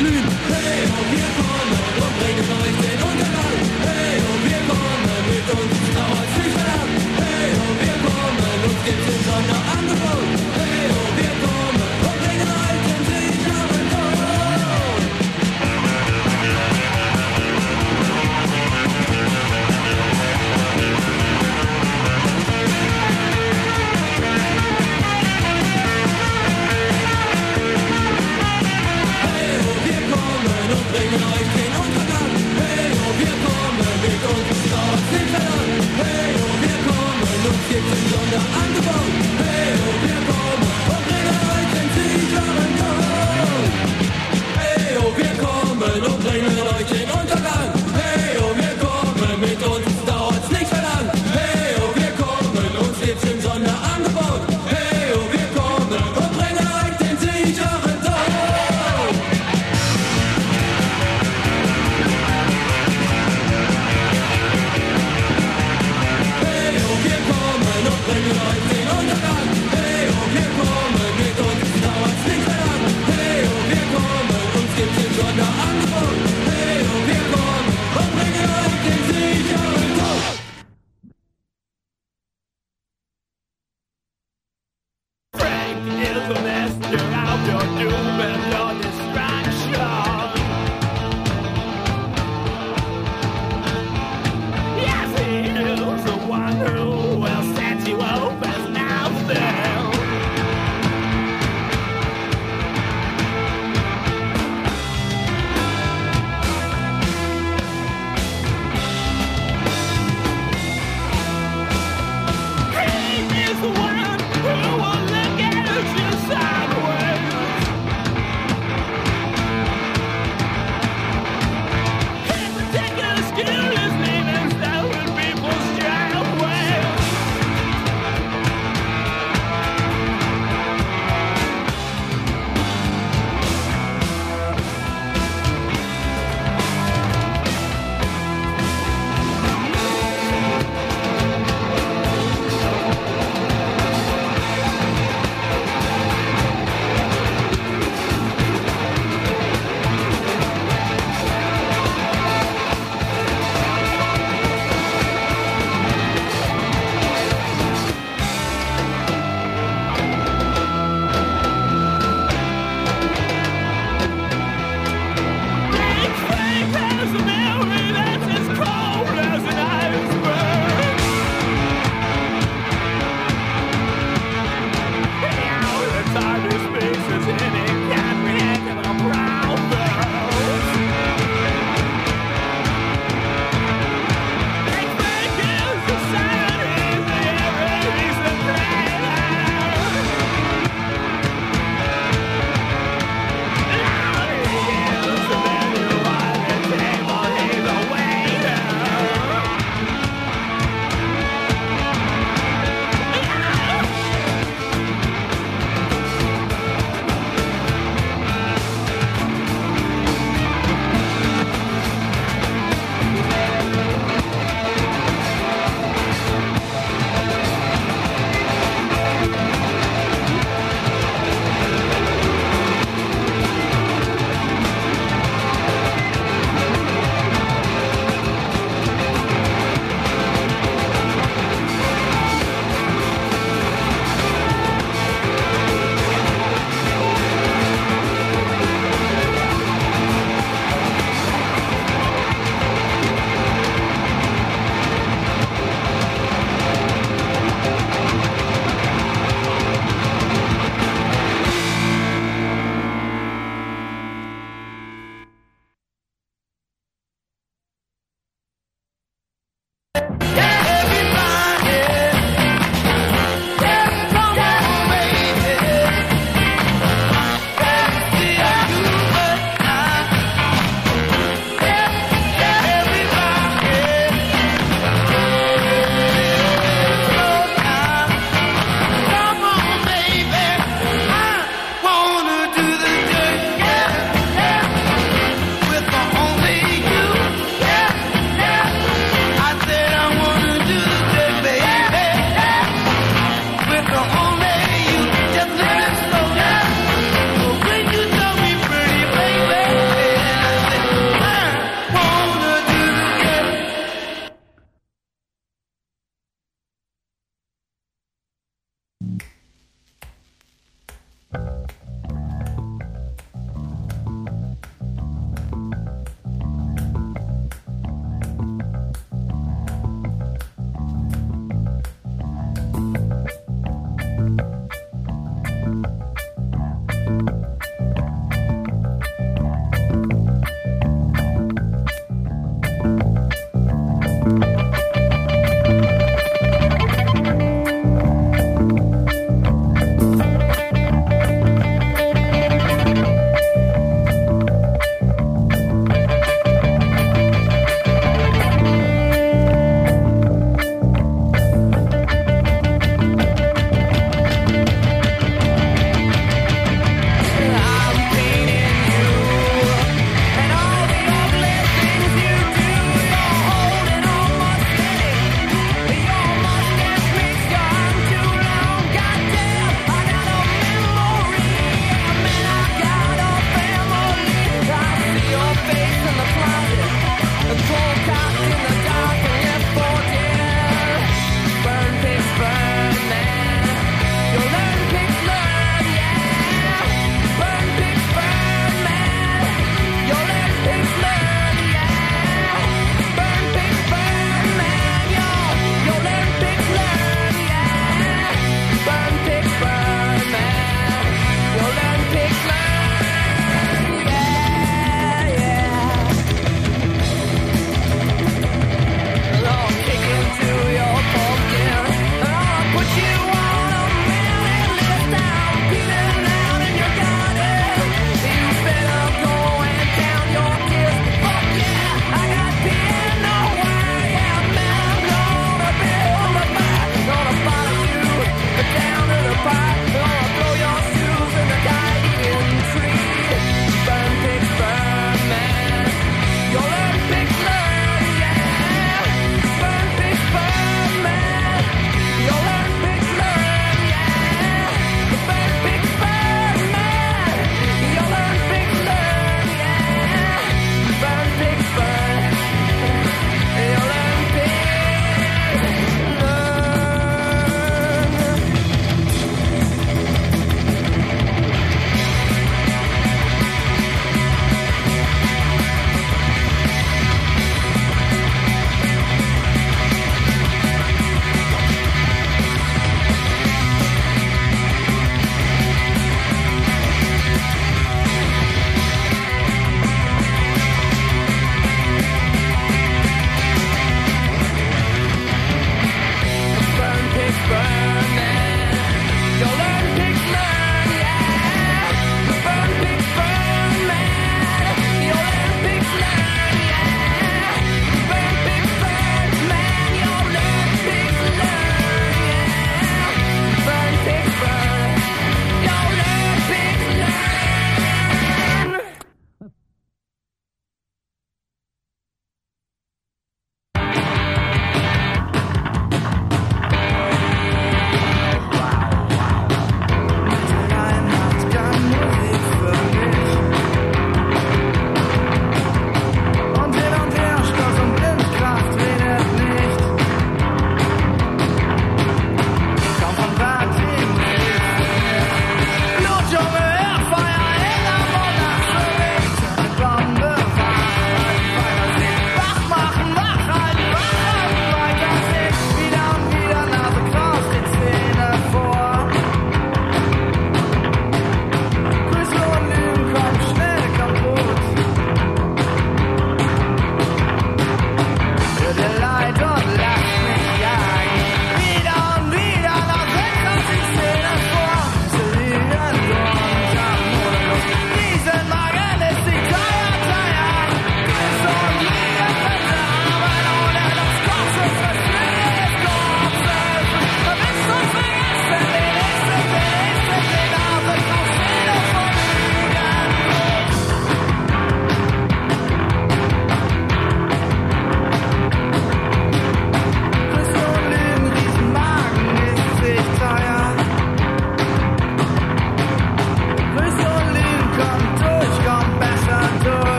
Berlin.